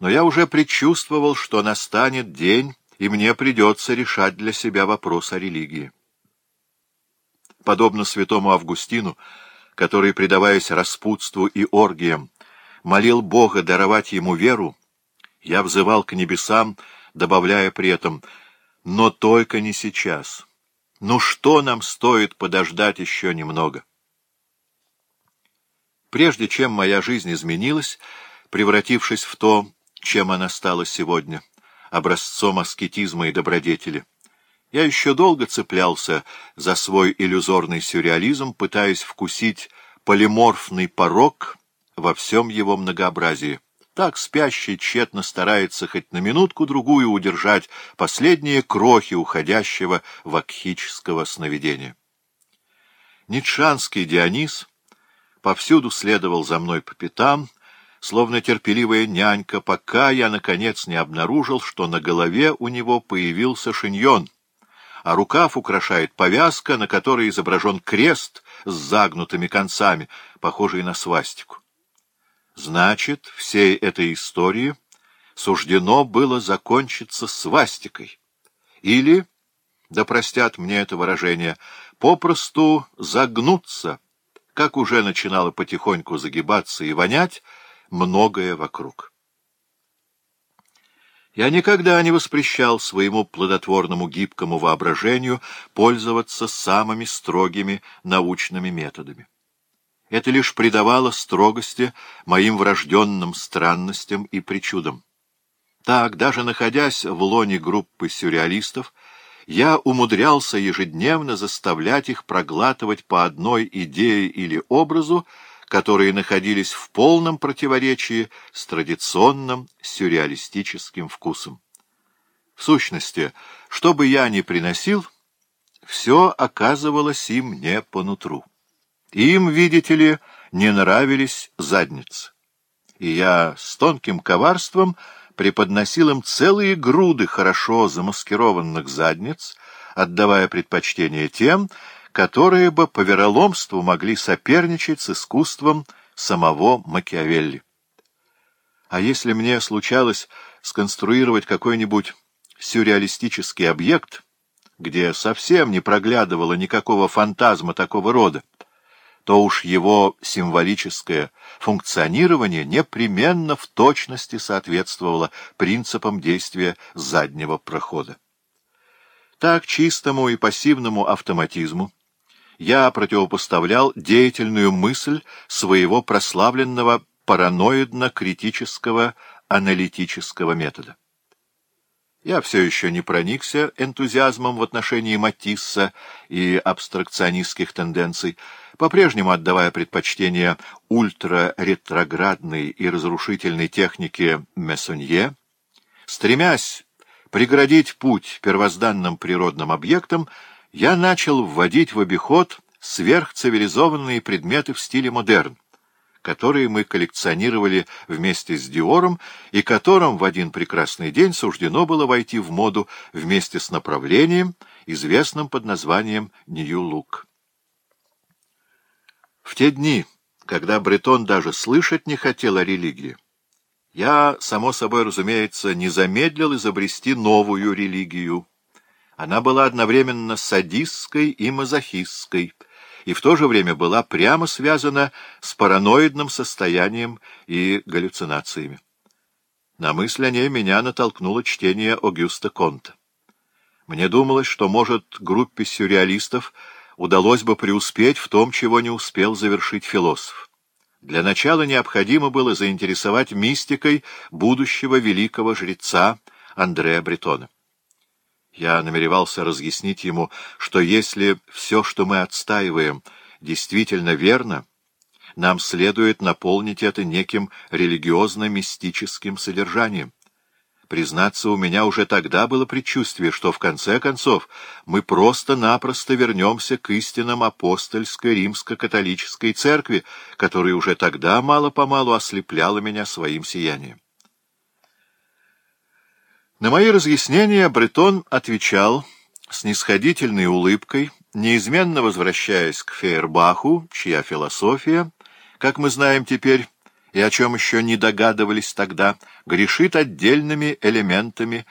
но я уже предчувствовал, что настанет день, и мне придется решать для себя вопрос о религии. Подобно святому Августину, который, предаваясь распутству и оргиям, молил Бога даровать ему веру, я взывал к небесам, добавляя при этом «но только не сейчас». Ну что нам стоит подождать еще немного? Прежде чем моя жизнь изменилась, превратившись в то, чем она стала сегодня, образцом аскетизма и добродетели. Я еще долго цеплялся за свой иллюзорный сюрреализм, пытаясь вкусить полиморфный порог во всем его многообразии. Так спящий тщетно старается хоть на минутку-другую удержать последние крохи уходящего вакхического сновидения. Нитшанский Дионис повсюду следовал за мной по пятам, словно терпеливая нянька, пока я, наконец, не обнаружил, что на голове у него появился шиньон, а рукав украшает повязка, на которой изображен крест с загнутыми концами, похожий на свастику. Значит, всей этой истории суждено было закончиться свастикой. Или, да простят мне это выражение, попросту загнуться, как уже начинало потихоньку загибаться и вонять, многое вокруг. Я никогда не воспрещал своему плодотворному гибкому воображению пользоваться самыми строгими научными методами. Это лишь придавало строгости моим врожденным странностям и причудам. Так, даже находясь в лоне группы сюрреалистов, я умудрялся ежедневно заставлять их проглатывать по одной идее или образу, которые находились в полном противоречии с традиционным сюрреалистическим вкусом. В сущности, что бы я ни приносил, все оказывалось им не по нутру. Им, видите ли, не нравились задницы. И я с тонким коварством преподносил им целые груды хорошо замаскированных задниц, отдавая предпочтение тем, которые бы по вероломству могли соперничать с искусством самого Макиавелли. А если мне случалось сконструировать какой-нибудь сюрреалистический объект, где совсем не проглядывало никакого фантазма такого рода, то уж его символическое функционирование непременно в точности соответствовало принципам действия заднего прохода. Так чистому и пассивному автоматизму я противопоставлял деятельную мысль своего прославленного параноидно-критического аналитического метода. Я все еще не проникся энтузиазмом в отношении Матисса и абстракционистских тенденций, по-прежнему отдавая предпочтение ультраретроградной и разрушительной технике Мессонье, стремясь преградить путь первозданным природным объектам, я начал вводить в обиход сверхцивилизованные предметы в стиле модерн, которые мы коллекционировали вместе с Диором и которым в один прекрасный день суждено было войти в моду вместе с направлением, известным под названием «Нью Лук». В те дни, когда Бретон даже слышать не хотел о религии, я, само собой разумеется, не замедлил изобрести новую религию — она была одновременно садистской и мазохистской, и в то же время была прямо связана с параноидным состоянием и галлюцинациями. На мысль о ней меня натолкнуло чтение Огюста Конта. Мне думалось, что, может, группе сюрреалистов удалось бы преуспеть в том, чего не успел завершить философ. Для начала необходимо было заинтересовать мистикой будущего великого жреца Андреа Бретона. Я намеревался разъяснить ему, что если все, что мы отстаиваем, действительно верно, нам следует наполнить это неким религиозно-мистическим содержанием. Признаться, у меня уже тогда было предчувствие, что в конце концов мы просто-напросто вернемся к истинам апостольской римско-католической церкви, которая уже тогда мало-помалу ослепляла меня своим сиянием. На мои разъяснения Бретон отвечал с нисходительной улыбкой, неизменно возвращаясь к Фейербаху, чья философия, как мы знаем теперь, и о чем еще не догадывались тогда, грешит отдельными элементами